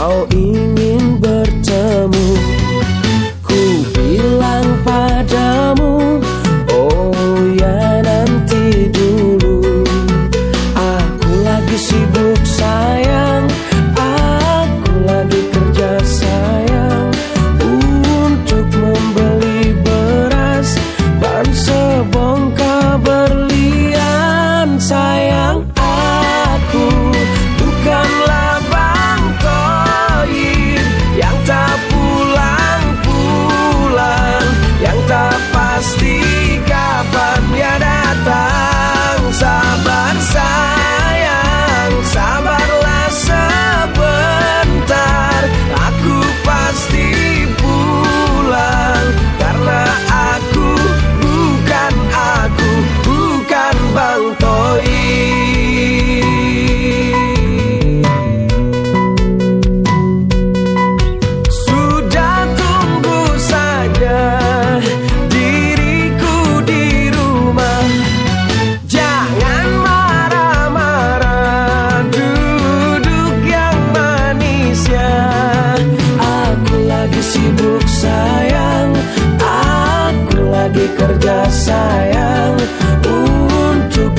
倒影 sibuk sayang. Aku lagi kerja sayang. Untuk